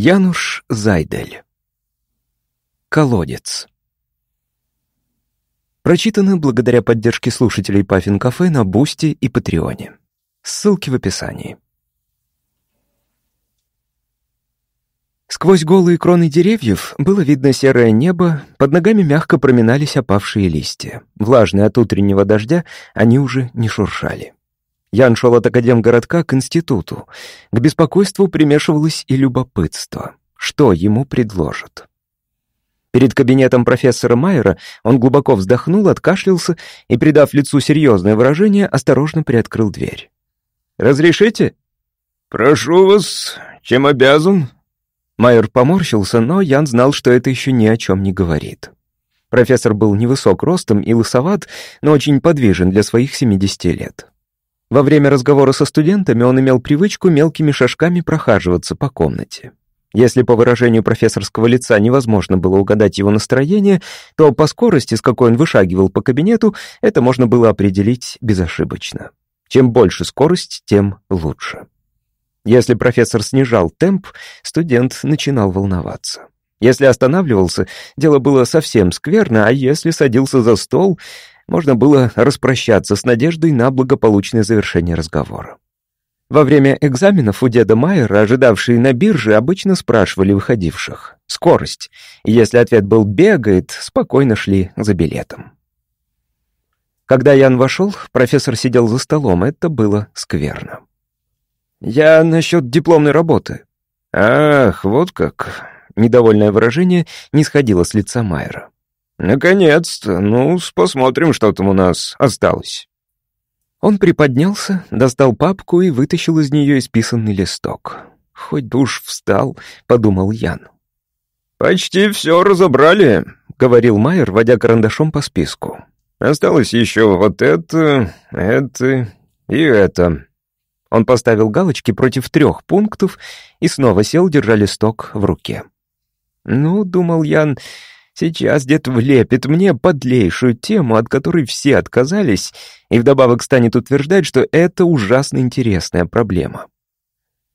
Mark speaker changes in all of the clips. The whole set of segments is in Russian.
Speaker 1: Януш Зайдель. Колодец. Прочитано благодаря поддержке слушателей Puffin Cafe на Boosty и Патреоне. Ссылки в описании. Сквозь голые кроны деревьев было видно серое небо, под ногами мягко проминались опавшие листья. Влажные от утреннего дождя, они уже не шуршали. Ян шел от академгородка к институту. К беспокойству примешивалось и любопытство. Что ему предложат? Перед кабинетом профессора Майера он глубоко вздохнул, откашлялся и, придав лицу серьезное выражение, осторожно приоткрыл дверь. «Разрешите?»
Speaker 2: «Прошу вас, чем обязан?»
Speaker 1: Майер поморщился, но Ян знал, что это еще ни о чем не говорит. Профессор был невысок ростом и лысоват, но очень подвижен для своих 70 лет. Во время разговора со студентами он имел привычку мелкими шажками прохаживаться по комнате. Если по выражению профессорского лица невозможно было угадать его настроение, то по скорости, с какой он вышагивал по кабинету, это можно было определить безошибочно. Чем больше скорость, тем лучше. Если профессор снижал темп, студент начинал волноваться. Если останавливался, дело было совсем скверно, а если садился за стол, можно было распрощаться с надеждой на благополучное завершение разговора. Во время экзаменов у деда Майера, ожидавшие на бирже, обычно спрашивали выходивших «скорость», и если ответ был «бегает», спокойно шли за билетом. Когда Ян вошел, профессор сидел за столом, это было скверно. «Я насчет дипломной работы».
Speaker 2: «Ах, вот как...»
Speaker 1: Недовольное выражение не сходило с лица Майера.
Speaker 2: «Наконец-то! Ну, посмотрим, что там у нас осталось».
Speaker 1: Он приподнялся, достал папку и вытащил из нее исписанный листок. «Хоть бы уж встал», — подумал Ян.
Speaker 2: «Почти все разобрали», — говорил
Speaker 1: Майер, водя карандашом по списку.
Speaker 2: «Осталось еще вот это, это и это».
Speaker 1: Он поставил галочки против трех пунктов и снова сел, держа листок в руке. «Ну, — думал Ян, — Сейчас дед влепит мне подлейшую тему, от которой все отказались, и вдобавок станет утверждать, что это ужасно интересная проблема.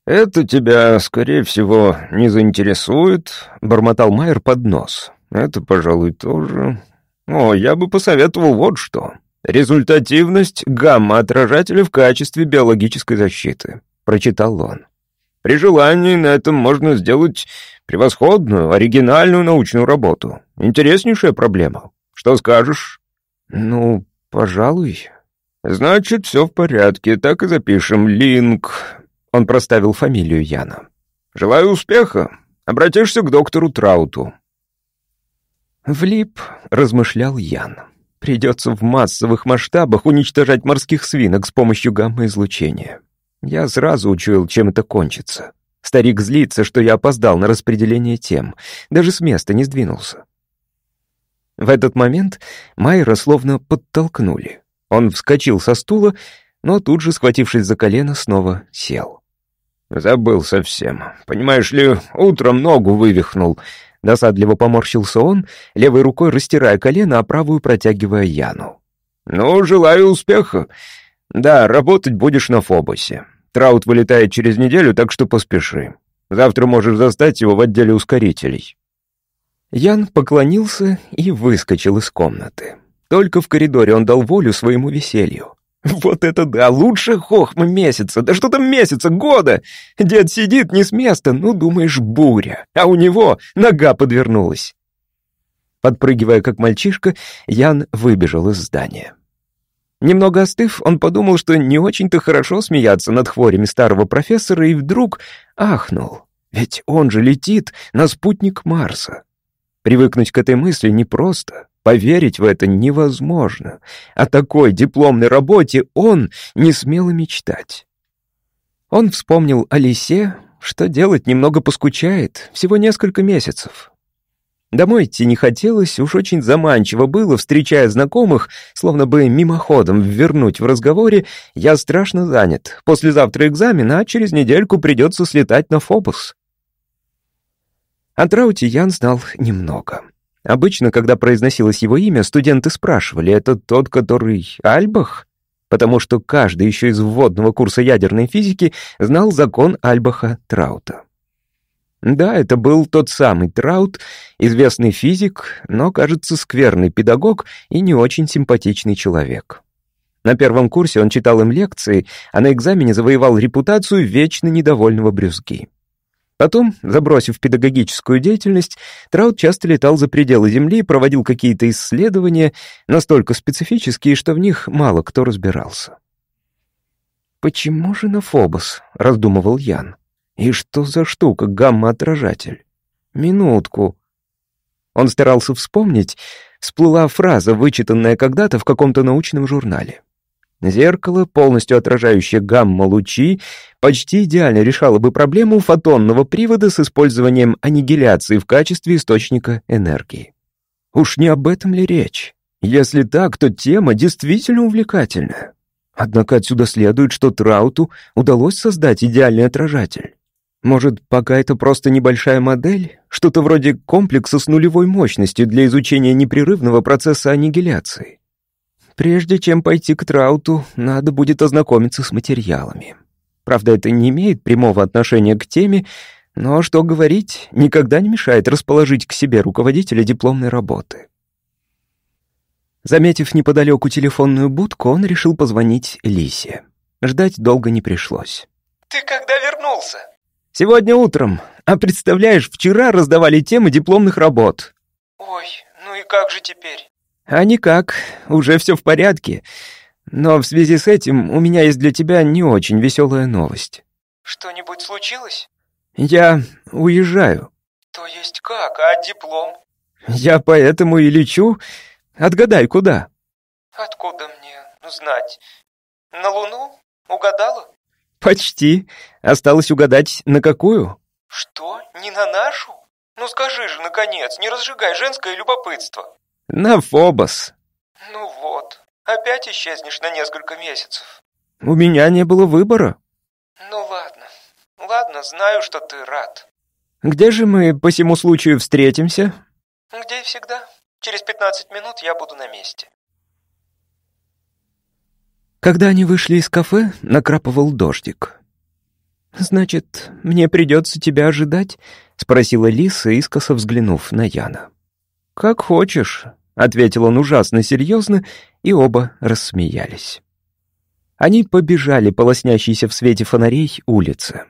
Speaker 2: «Это тебя, скорее всего, не заинтересует», — бормотал Майер под нос. «Это, пожалуй, тоже. О, я бы посоветовал вот что. Результативность гамма-отражателя в качестве биологической защиты», — прочитал он. «При желании на этом можно сделать Превосходную, оригинальную научную работу. Интереснейшая проблема. Что скажешь?
Speaker 1: Ну, пожалуй.
Speaker 2: Значит, все в порядке. Так и запишем. Линк.
Speaker 1: Он проставил фамилию Яна.
Speaker 2: Желаю успеха. Обратишься к доктору Трауту.
Speaker 1: Влип, размышлял Ян. Придется в массовых масштабах уничтожать морских свинок с помощью гамма-излучения. Я сразу учуял, чем это кончится. Старик злится, что я опоздал на распределение тем. Даже с места не сдвинулся. В этот момент Майера словно подтолкнули. Он вскочил со стула, но тут же, схватившись за колено, снова сел.
Speaker 2: «Забыл совсем. Понимаешь ли, утром ногу вывихнул».
Speaker 1: Досадливо поморщился он, левой рукой растирая колено, а правую протягивая Яну.
Speaker 2: «Ну, желаю успеха. Да, работать будешь на Фобосе. Траут вылетает через неделю, так что поспеши. Завтра можешь застать его в отделе ускорителей».
Speaker 1: Ян поклонился и выскочил из комнаты. Только в коридоре он дал волю своему веселью. «Вот это да! Лучше хохма месяца! Да что там месяца, года! Дед сидит не с места, ну, думаешь, буря, а у него нога подвернулась!» Подпрыгивая как мальчишка, Ян выбежал из здания. Немного остыв, он подумал, что не очень-то хорошо смеяться над хворями старого профессора, и вдруг ахнул. Ведь он же летит на спутник Марса. Привыкнуть к этой мысли непросто, поверить в это невозможно. О такой дипломной работе он не смел мечтать. Он вспомнил о лисе, что делать немного поскучает, всего несколько месяцев. Домой идти не хотелось, уж очень заманчиво было, встречая знакомых, словно бы мимоходом вернуть в разговоре «я страшно занят, послезавтра экзамен, а через недельку придется слетать на Фобус». О Трауте Ян знал немного. Обычно, когда произносилось его имя, студенты спрашивали, это тот, который Альбах? Потому что каждый еще из вводного курса ядерной физики знал закон Альбаха Траута. Да, это был тот самый Траут, известный физик, но, кажется, скверный педагог и не очень симпатичный человек. На первом курсе он читал им лекции, а на экзамене завоевал репутацию вечно недовольного брюзги. Потом, забросив педагогическую деятельность, Траут часто летал за пределы Земли и проводил какие-то исследования, настолько специфические, что в них мало кто разбирался. «Почему же на Фобос?» — раздумывал Ян. И что за штука гамма-отражатель? Минутку. Он старался вспомнить, всплыла фраза, вычитанная когда-то в каком-то научном журнале. Зеркало, полностью отражающее гамма-лучи, почти идеально решало бы проблему фотонного привода с использованием аннигиляции в качестве источника энергии. Уж не об этом ли речь? Если так, то тема действительно увлекательная. Однако отсюда следует, что Трауту удалось создать идеальный отражатель. Может, пока это просто небольшая модель? Что-то вроде комплекса с нулевой мощностью для изучения непрерывного процесса аннигиляции. Прежде чем пойти к Трауту, надо будет ознакомиться с материалами. Правда, это не имеет прямого отношения к теме, но, что говорить, никогда не мешает расположить к себе руководителя дипломной работы. Заметив неподалеку телефонную будку, он решил позвонить Лисе. Ждать долго не пришлось.
Speaker 3: «Ты когда вернулся?»
Speaker 1: Сегодня утром. А представляешь, вчера раздавали темы дипломных работ.
Speaker 3: Ой, ну и как же теперь?
Speaker 1: А никак, уже все в порядке. Но в связи с этим у меня есть для тебя не очень веселая новость.
Speaker 3: Что-нибудь случилось?
Speaker 1: Я уезжаю.
Speaker 3: То есть как? А диплом?
Speaker 1: Я поэтому и лечу. Отгадай, куда?
Speaker 3: Откуда мне знать? На Луну? Угадала?
Speaker 1: «Почти. Осталось угадать, на какую?»
Speaker 3: «Что? Не на нашу? Ну скажи же, наконец, не разжигай женское любопытство».
Speaker 1: «На Фобос».
Speaker 3: «Ну вот, опять исчезнешь на несколько месяцев».
Speaker 1: «У меня не было выбора».
Speaker 3: «Ну ладно, ладно, знаю, что ты рад».
Speaker 1: «Где же мы по всему случаю встретимся?»
Speaker 3: «Где и всегда. Через пятнадцать минут я буду на месте».
Speaker 1: Когда они вышли из кафе, накрапывал дождик. «Значит, мне придется тебя ожидать?» — спросила Лиса, искоса взглянув на Яна. «Как хочешь», — ответил он ужасно серьезно, и оба рассмеялись. Они побежали по лоснящейся в свете фонарей улице.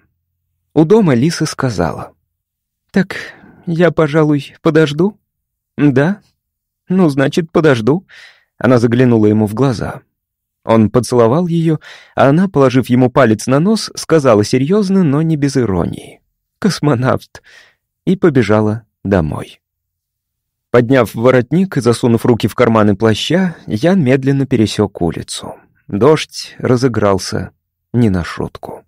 Speaker 1: У дома Лиса сказала. «Так, я, пожалуй, подожду?» «Да? Ну, значит, подожду». Она заглянула ему в глаза. Он поцеловал ее, а она, положив ему палец на нос, сказала серьезно, но не без иронии. «Космонавт!» и побежала домой. Подняв воротник и засунув руки в карманы плаща, Ян медленно пересек улицу. Дождь разыгрался не на шутку.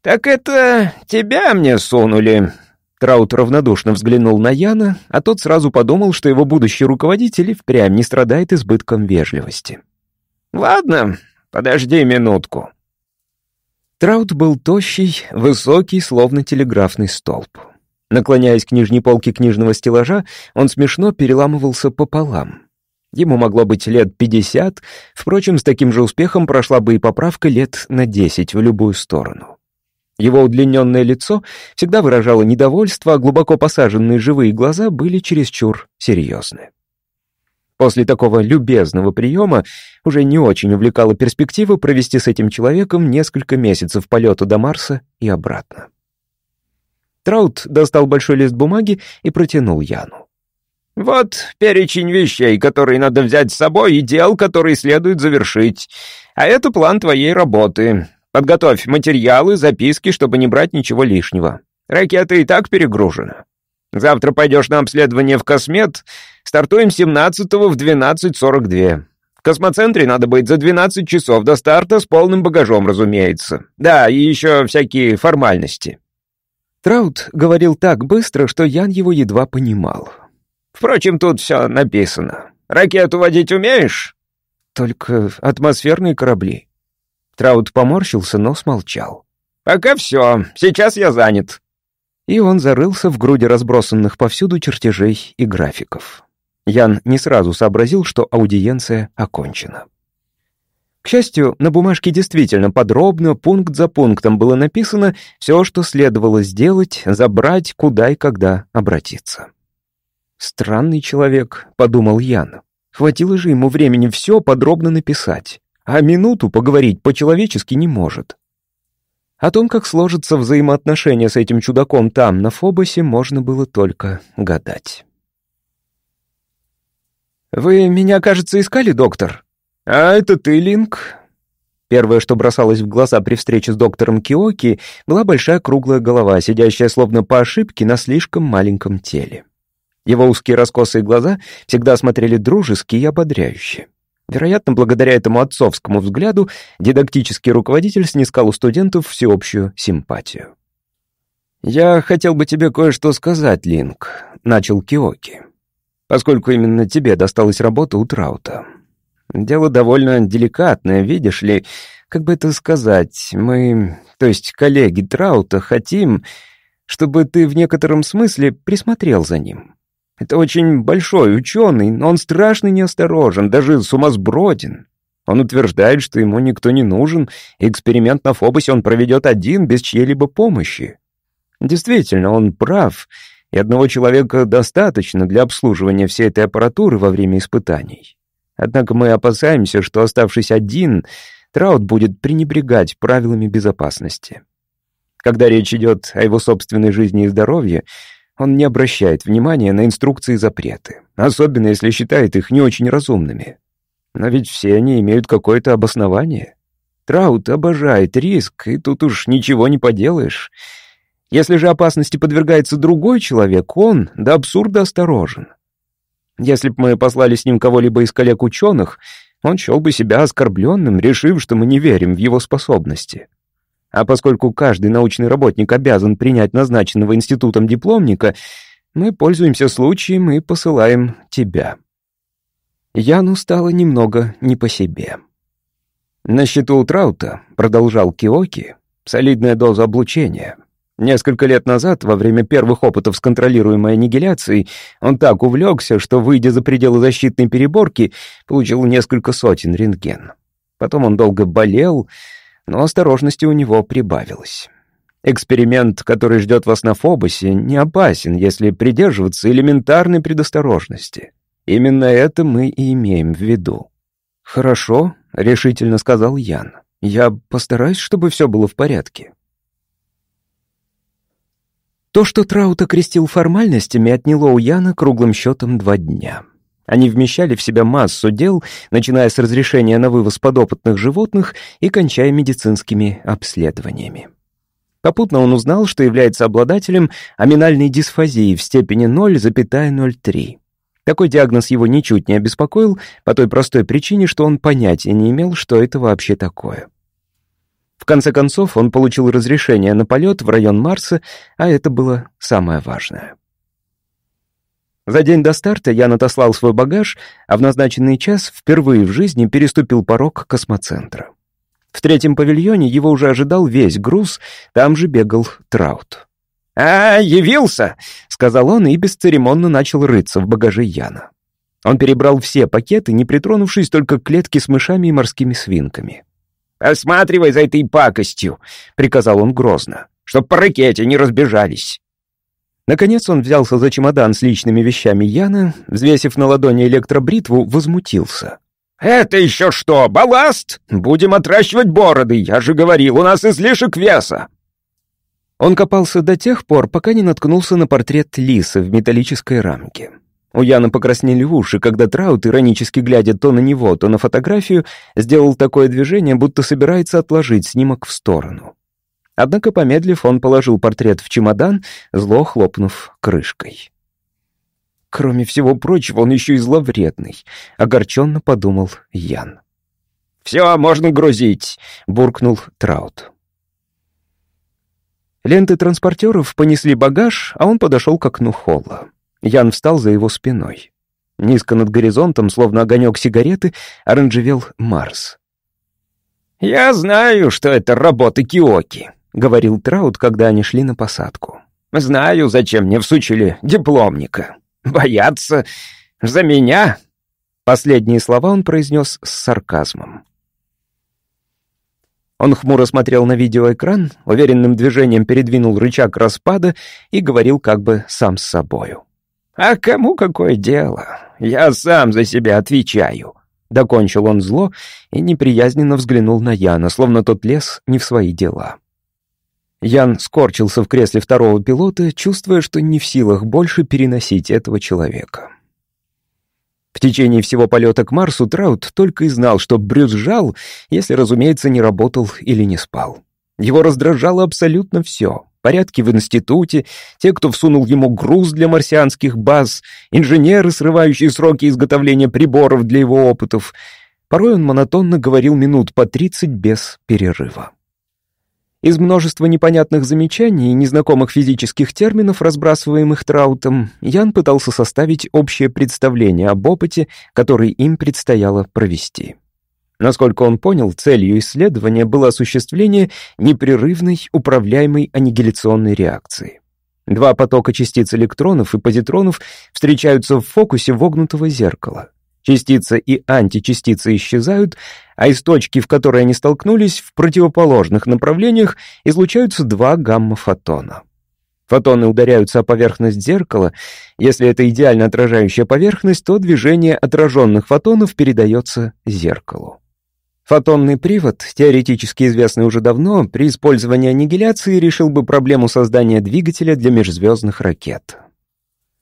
Speaker 1: «Так это тебя мне сунули?» Траут равнодушно взглянул на Яна, а тот сразу подумал, что его будущий руководитель впрямь не страдает избытком вежливости. «Ладно, подожди минутку». Траут был тощий, высокий, словно телеграфный столб. Наклоняясь к нижней полке книжного стеллажа, он смешно переламывался пополам. Ему могло быть лет пятьдесят, впрочем, с таким же успехом прошла бы и поправка лет на десять в любую сторону. Его удлиненное лицо всегда выражало недовольство, а глубоко посаженные живые глаза были чересчур серьезны. После такого любезного приема уже не очень увлекала перспектива провести с этим человеком несколько месяцев полета до Марса и обратно. Траут достал большой лист бумаги и протянул Яну. «Вот перечень вещей, которые надо взять с собой, и дел, которые следует завершить. А это план твоей работы. Подготовь материалы, записки, чтобы не брать ничего лишнего. Ракета и так перегружена. Завтра пойдешь на обследование в Космет. Стартуем 17-го в 12.42. В космоцентре надо быть за 12 часов до старта с полным багажом, разумеется. Да, и еще всякие формальности». Траут говорил так быстро, что Ян его едва понимал. «Впрочем, тут все написано. Ракету водить умеешь?» «Только атмосферные корабли». Траут поморщился, но смолчал. «Пока все. Сейчас я занят». И он зарылся в груди разбросанных повсюду чертежей и графиков. Ян не сразу сообразил, что аудиенция окончена. К счастью, на бумажке действительно подробно, пункт за пунктом было написано все, что следовало сделать, забрать, куда и когда обратиться. «Странный человек», — подумал Ян. «Хватило же ему времени все подробно написать, а минуту поговорить по-человечески не может». О том, как сложатся взаимоотношения с этим чудаком там, на Фобосе, можно было только гадать. «Вы меня, кажется, искали, доктор?» «А это ты, Линк?» Первое, что бросалось в глаза при встрече с доктором Киоки, была большая круглая голова, сидящая словно по ошибке на слишком маленьком теле. Его узкие раскосые глаза всегда смотрели дружески и ободряюще. Вероятно, благодаря этому отцовскому взгляду дидактический руководитель снискал у студентов всеобщую симпатию. «Я хотел бы тебе кое-что сказать, Линк», — начал Киоки. «Поскольку именно тебе досталась работа у Траута. Дело довольно деликатное, видишь ли, как бы это сказать, мы, то есть коллеги Траута, хотим, чтобы ты в некотором смысле присмотрел за ним. Это очень большой ученый, но он страшно неосторожен, даже сумасброден. Он утверждает, что ему никто не нужен, и эксперимент на Фобосе он проведет один, без чьей-либо помощи. Действительно, он прав, и одного человека достаточно для обслуживания всей этой аппаратуры во время испытаний. Однако мы опасаемся, что, оставшись один, Траут будет пренебрегать правилами безопасности. Когда речь идет о его собственной жизни и здоровье, он не обращает внимания на инструкции и запреты, особенно если считает их не очень разумными. Но ведь все они имеют какое-то обоснование. Траут обожает риск, и тут уж ничего не поделаешь. Если же опасности подвергается другой человек, он до абсурда осторожен. Если бы мы послали с ним кого-либо из коллег-ученых, он счел бы себя оскорбленным, решив, что мы не верим в его способности. А поскольку каждый научный работник обязан принять назначенного институтом дипломника, мы пользуемся случаем и посылаем тебя. Яну стало немного не по себе. На счету у Траута, продолжал Киоки, солидная доза облучения. Несколько лет назад, во время первых опытов с контролируемой аннигиляцией, он так увлекся, что, выйдя за пределы защитной переборки, получил несколько сотен рентген. Потом он долго болел, но осторожности у него прибавилось. Эксперимент, который ждет вас на Фобосе, не опасен, если придерживаться элементарной предосторожности. Именно это мы и имеем в виду. «Хорошо», — решительно сказал Ян. «Я постараюсь, чтобы все было в порядке». То, что Траут окрестил формальностями, отняло у Яна круглым счетом два дня. Они вмещали в себя массу дел, начиная с разрешения на вывоз подопытных животных и кончая медицинскими обследованиями. Попутно он узнал, что является обладателем аминальной дисфазии в степени 0,03. Такой диагноз его ничуть не обеспокоил по той простой причине, что он понятия не имел, что это вообще такое. В конце концов, он получил разрешение на полет в район Марса, а это было самое важное. За день до старта я отослал свой багаж, а в назначенный час впервые в жизни переступил порог космоцентра. В третьем павильоне его уже ожидал весь груз, там же бегал Траут. «А, явился!» — сказал он и бесцеремонно начал рыться в багаже Яна. Он перебрал все пакеты, не притронувшись только к клетке с мышами и морскими свинками. «Осматривай за этой пакостью», — приказал он грозно, «чтоб по ракете не разбежались». Наконец он взялся за чемодан с личными вещами Яна, взвесив на ладони электробритву, возмутился. «Это еще что, балласт? Будем отращивать бороды, я же говорил, у нас излишек веса!» Он копался до тех пор, пока не наткнулся на портрет лисы в металлической рамке. У Яна покраснели уши, когда Траут, иронически глядя то на него, то на фотографию, сделал такое движение, будто собирается отложить снимок в сторону. Однако, помедлив, он положил портрет в чемодан, зло хлопнув крышкой. Кроме всего прочего, он еще и зловредный, — огорченно подумал Ян. «Все, можно грузить», — буркнул Траут. Ленты транспортеров понесли багаж, а он подошел к окну холла. Ян встал за его спиной. Низко над горизонтом, словно огонек сигареты, оранжевел Марс. «Я знаю, что это работа Киоки», — говорил Траут, когда они шли на посадку. «Знаю, зачем мне всучили дипломника. Боятся за меня?» Последние слова он произнес с сарказмом. Он хмуро смотрел на видеоэкран, уверенным движением передвинул рычаг распада и говорил как бы сам с собою. «А кому какое дело? Я сам за себя отвечаю». Докончил он зло и неприязненно взглянул на Яна, словно тот лез не в свои дела. Ян скорчился в кресле второго пилота, чувствуя, что не в силах больше переносить этого человека. В течение всего полета к Марсу Траут только и знал, что брюзжал, если, разумеется, не работал или не спал. Его раздражало абсолютно все. Порядки в институте, те, кто всунул ему груз для марсианских баз, инженеры, срывающие сроки изготовления приборов для его опытов. Порой он монотонно говорил минут по тридцать без перерыва. Из множества непонятных замечаний и незнакомых физических терминов, разбрасываемых Траутом, Ян пытался составить общее представление об опыте, который им предстояло провести. Насколько он понял, целью исследования было осуществление непрерывной управляемой аннигиляционной реакции. Два потока частиц электронов и позитронов встречаются в фокусе вогнутого зеркала. Частица и античастицы исчезают, а из точки, в которой они столкнулись, в противоположных направлениях излучаются два гамма-фотона. Фотоны ударяются о поверхность зеркала. Если это идеально отражающая поверхность, то движение отраженных фотонов передается зеркалу. Фотонный привод, теоретически известный уже давно, при использовании аннигиляции решил бы проблему создания двигателя для межзвездных ракет.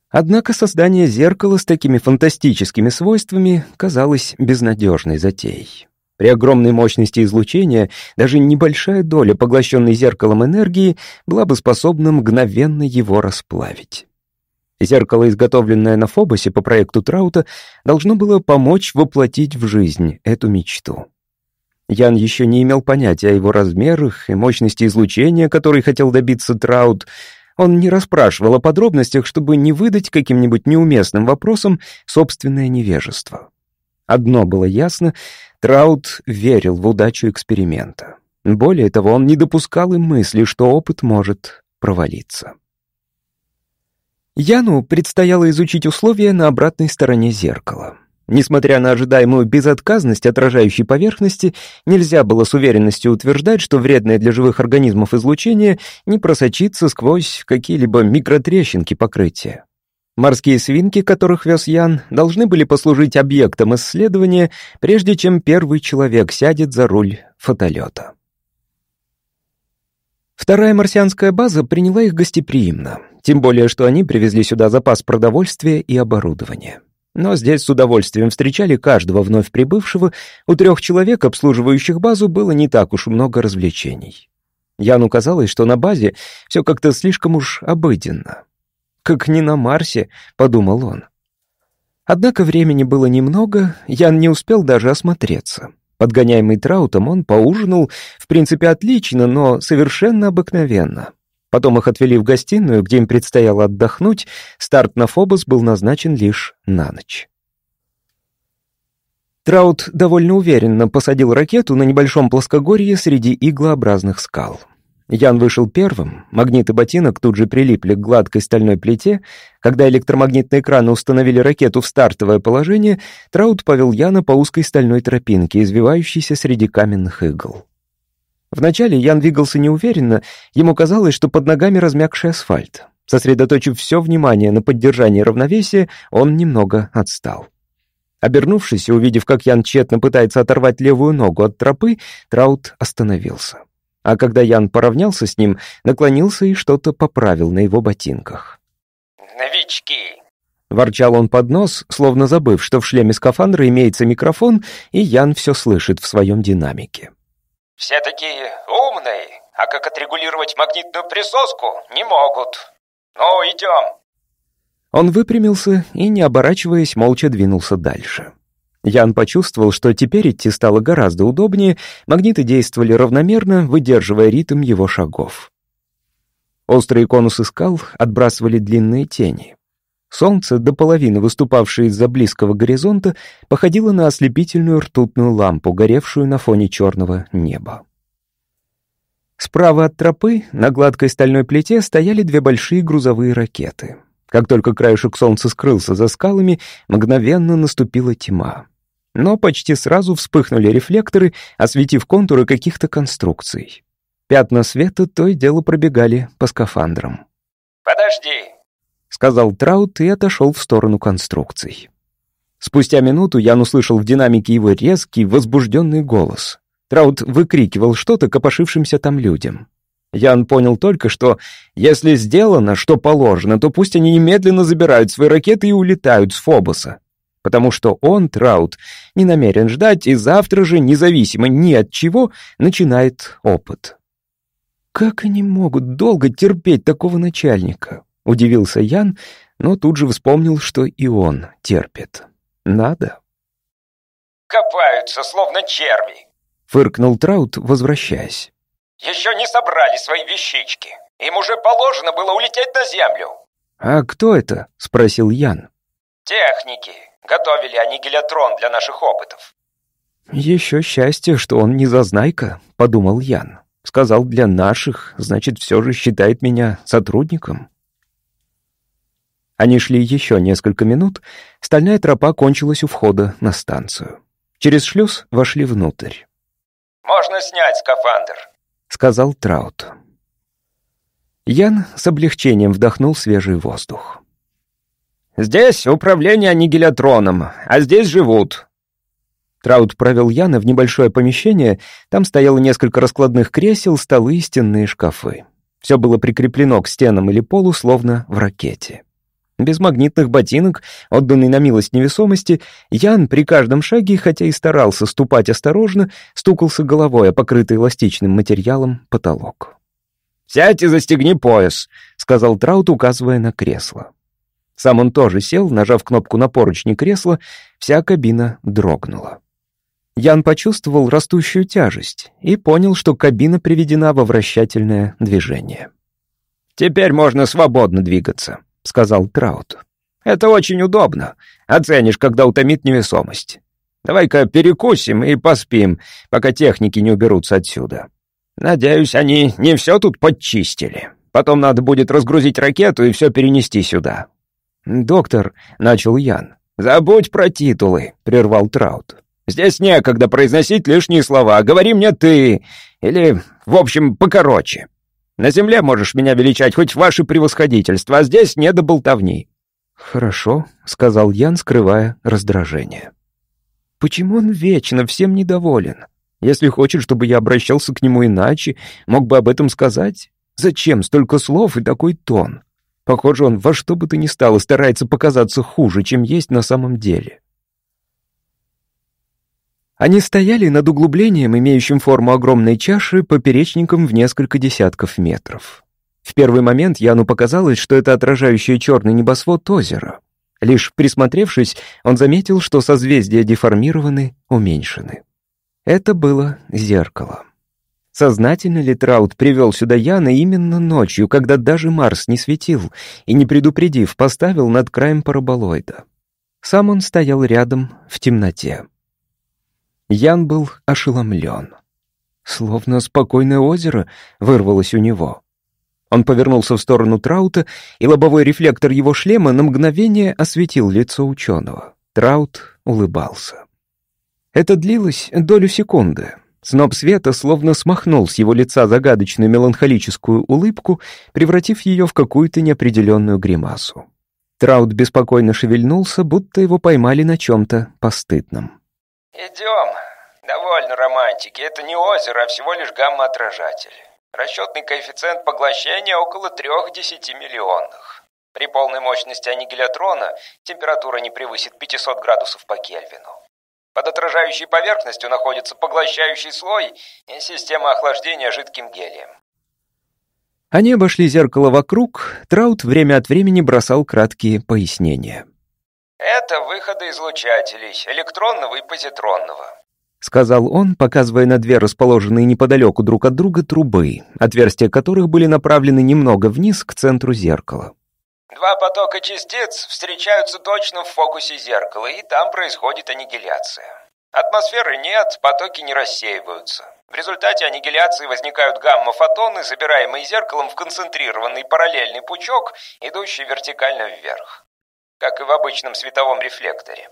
Speaker 1: Однако создание зеркала с такими фантастическими свойствами казалось безнадежной затеей. При огромной мощности излучения даже небольшая доля поглощенной зеркалом энергии была бы способна мгновенно его расплавить. Зеркало, изготовленное на Фобосе по проекту Траута, должно было помочь воплотить в жизнь эту мечту. Ян еще не имел понятия о его размерах и мощности излучения, который хотел добиться Траут — он не расспрашивал о подробностях, чтобы не выдать каким-нибудь неуместным вопросом собственное невежество. Одно было ясно — Траут верил в удачу эксперимента. Более того, он не допускал и мысли, что опыт может провалиться. Яну предстояло изучить условия на обратной стороне зеркала. Несмотря на ожидаемую безотказность отражающей поверхности, нельзя было с уверенностью утверждать, что вредное для живых организмов излучение не просочится сквозь какие-либо микротрещинки покрытия. Морские свинки, которых вез Ян, должны были послужить объектом исследования, прежде чем первый человек сядет за руль фотолета. Вторая марсианская база приняла их гостеприимно, тем более, что они привезли сюда запас продовольствия и оборудования. Но здесь с удовольствием встречали каждого вновь прибывшего, у трех человек, обслуживающих базу, было не так уж много развлечений. Яну казалось, что на базе все как-то слишком уж обыденно. «Как не на Марсе», — подумал он. Однако времени было немного, Ян не успел даже осмотреться. Подгоняемый Траутом, он поужинал, в принципе, отлично, но совершенно обыкновенно. Потом их отвели в гостиную, где им предстояло отдохнуть. Старт на Фобос был назначен лишь на ночь. Траут довольно уверенно посадил ракету на небольшом плоскогорье среди иглообразных скал. Ян вышел первым, магниты ботинок тут же прилипли к гладкой стальной плите. Когда электромагнитные экраны установили ракету в стартовое положение, Траут повел Яна по узкой стальной тропинке, извивающейся среди каменных игл. Вначале Ян двигался неуверенно, ему казалось, что под ногами размягший асфальт. Сосредоточив все внимание на поддержании равновесия, он немного отстал. Обернувшись и увидев, как Ян тщетно пытается оторвать левую ногу от тропы, Траут остановился. А когда Ян поравнялся с ним, наклонился и что-то поправил на его ботинках.
Speaker 3: «Новички!»
Speaker 1: Ворчал он под нос, словно забыв, что в шлеме скафандра имеется микрофон, и Ян все слышит в своем динамике.
Speaker 3: Все такие умные, а как отрегулировать магнитную присоску, не могут. Ну, идем.
Speaker 1: Он выпрямился и, не оборачиваясь, молча двинулся дальше. Ян почувствовал, что теперь идти стало гораздо удобнее, магниты действовали равномерно, выдерживая ритм его шагов. Острые конусы скал отбрасывали длинные тени. Солнце, до половины выступавшее из-за близкого горизонта, походило на ослепительную ртутную лампу, горевшую на фоне черного неба. Справа от тропы, на гладкой стальной плите, стояли две большие грузовые ракеты. Как только краешек солнца скрылся за скалами, мгновенно наступила тьма. Но почти сразу вспыхнули рефлекторы, осветив контуры каких-то конструкций. Пятна света то и дело пробегали по скафандрам.
Speaker 3: «Подожди», —
Speaker 1: сказал Траут и отошел в сторону конструкций. Спустя минуту Ян услышал в динамике его резкий, возбужденный голос. Траут выкрикивал что-то копошившимся там людям. Ян понял только, что если сделано, что положено, то пусть они немедленно забирают свои ракеты и улетают с Фобоса. Потому что он, Траут, не намерен ждать и завтра же, независимо ни от чего, начинает опыт. «Как они могут долго терпеть такого начальника?» — удивился Ян, но тут же вспомнил, что и он терпит. Надо.
Speaker 3: «Копаются, словно черви», —
Speaker 1: фыркнул Траут, возвращаясь.
Speaker 3: «Еще не собрали свои вещички. Им уже положено было улететь на землю».
Speaker 1: «А кто это?» — спросил Ян.
Speaker 3: «Техники. Готовили аннигилятрон для наших опытов».
Speaker 1: «Еще счастье, что он не зазнайка», — подумал Ян. «Сказал для наших, значит, все же считает меня сотрудником». Они шли еще несколько минут, стальная тропа кончилась у входа на станцию. Через шлюз вошли внутрь.
Speaker 3: «Можно снять скафандр», —
Speaker 1: сказал Траут. Ян с облегчением вдохнул свежий воздух. «Здесь управление аннигилятроном, а здесь живут». Траут провел Яна в небольшое помещение, там стояло несколько раскладных кресел, столы и стенные шкафы. Все было прикреплено к стенам или полу, словно в ракете. Без магнитных ботинок, отданный на милость невесомости, Ян при каждом шаге, хотя и старался ступать осторожно, стукался головой о покрытый эластичным материалом потолок. «Сядь и застегни пояс», — сказал Траут, указывая на кресло. Сам он тоже сел, нажав кнопку на поручни кресла, вся кабина дрогнула. Ян почувствовал растущую тяжесть и понял, что кабина приведена во вращательное движение. «Теперь можно свободно двигаться», — сказал Траут. «Это очень удобно. Оценишь, когда утомит невесомость. Давай-ка перекусим и поспим, пока техники не уберутся отсюда. Надеюсь, они не все тут подчистили. Потом надо будет разгрузить ракету и все перенести сюда». «Доктор», — начал Ян. «Забудь про титулы», — прервал Траут. «Здесь некогда произносить лишние слова. Говори мне ты. Или, в общем, покороче. На земле можешь меня величать хоть ваше превосходительство, а здесь не до болтовни». «Хорошо», — сказал Ян, скрывая раздражение. «Почему он вечно всем недоволен? Если хочет, чтобы я обращался к нему иначе, мог бы об этом сказать? Зачем столько слов и такой тон? Похоже, он во что бы то ни стало старается показаться хуже, чем есть на самом деле». Они стояли над углублением, имеющим форму огромной чаши, поперечником в несколько десятков метров. В первый момент Яну показалось, что это отражающее черный небосвод озеро. Лишь присмотревшись, он заметил, что созвездия деформированы, уменьшены. Это было зеркало. Сознательно ли Траут привел сюда Яна именно ночью, когда даже Марс не светил, и, не предупредив, поставил над краем параболоида? Сам он стоял рядом в темноте. Ян был ошеломлен. Словно спокойное озеро вырвалось у него. Он повернулся в сторону Траута, и лобовой рефлектор его шлема на мгновение осветил лицо ученого. Траут улыбался. Это длилось долю секунды. Сноп света словно смахнул с его лица загадочную меланхолическую улыбку, превратив ее в какую-то неопределенную гримасу. Траут беспокойно шевельнулся, будто его поймали на чем-то постыдном.
Speaker 3: «Идем. Довольно романтики. Это не озеро, а всего лишь гамма-отражатель. Расчетный коэффициент поглощения около трех десяти миллионных. При полной мощности аннигилятрона температура не превысит 500 градусов по Кельвину. Под отражающей поверхностью находится поглощающий слой и система охлаждения жидким гелием.
Speaker 1: Они обошли зеркало вокруг, Траут время от времени бросал краткие пояснения.
Speaker 3: Это выходы излучателей, электронного и позитронного.
Speaker 1: Сказал он, показывая на две расположенные неподалеку друг от друга трубы, отверстия которых были направлены немного вниз к центру зеркала.
Speaker 3: Два потока частиц встречаются точно в фокусе зеркала, и там происходит аннигиляция. Атмосферы нет, потоки не рассеиваются. В результате аннигиляции возникают гамма-фотоны, собираемые зеркалом в концентрированный параллельный пучок, идущий вертикально вверх как и в обычном световом рефлекторе.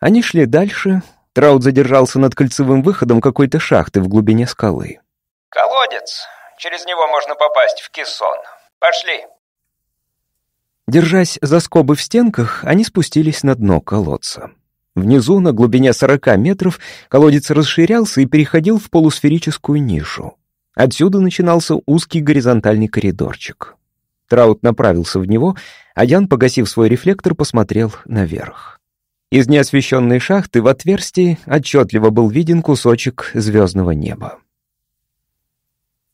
Speaker 1: Они шли дальше. Траут задержался над кольцевым выходом какой-то шахты в глубине скалы.
Speaker 3: «Колодец. Через него можно попасть в кессон. Пошли».
Speaker 1: Держась за скобы в стенках, они спустились на дно колодца. Внизу, на глубине 40 метров, колодец расширялся и переходил в полусферическую нишу. Отсюда начинался узкий горизонтальный коридорчик. Траут направился в него, а Ян, погасив свой рефлектор, посмотрел наверх. Из неосвещенной шахты в отверстии отчетливо был виден кусочек звездного неба.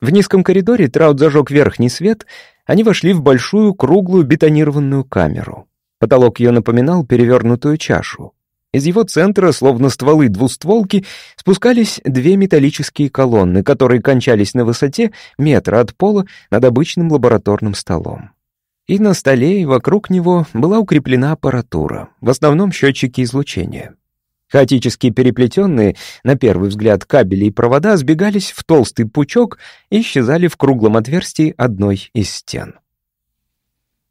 Speaker 1: В низком коридоре Траут зажег верхний свет, они вошли в большую круглую бетонированную камеру. Потолок ее напоминал перевернутую чашу. Из его центра, словно стволы двустволки, спускались две металлические колонны, которые кончались на высоте метра от пола над обычным лабораторным столом. И на столе, и вокруг него была укреплена аппаратура, в основном счетчики излучения. Хаотически переплетенные, на первый взгляд, кабели и провода сбегались в толстый пучок и исчезали в круглом отверстии одной из стен.